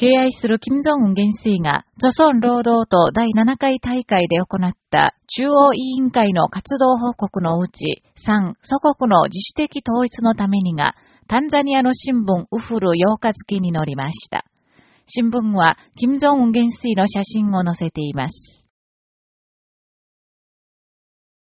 敬愛する金正恩元帥が、著村労働党第7回大会で行った中央委員会の活動報告のうち、3、祖国の自主的統一のためにが、タンザニアの新聞ウフル8日付に載りました。新聞は、金正恩元帥の写真を載せています。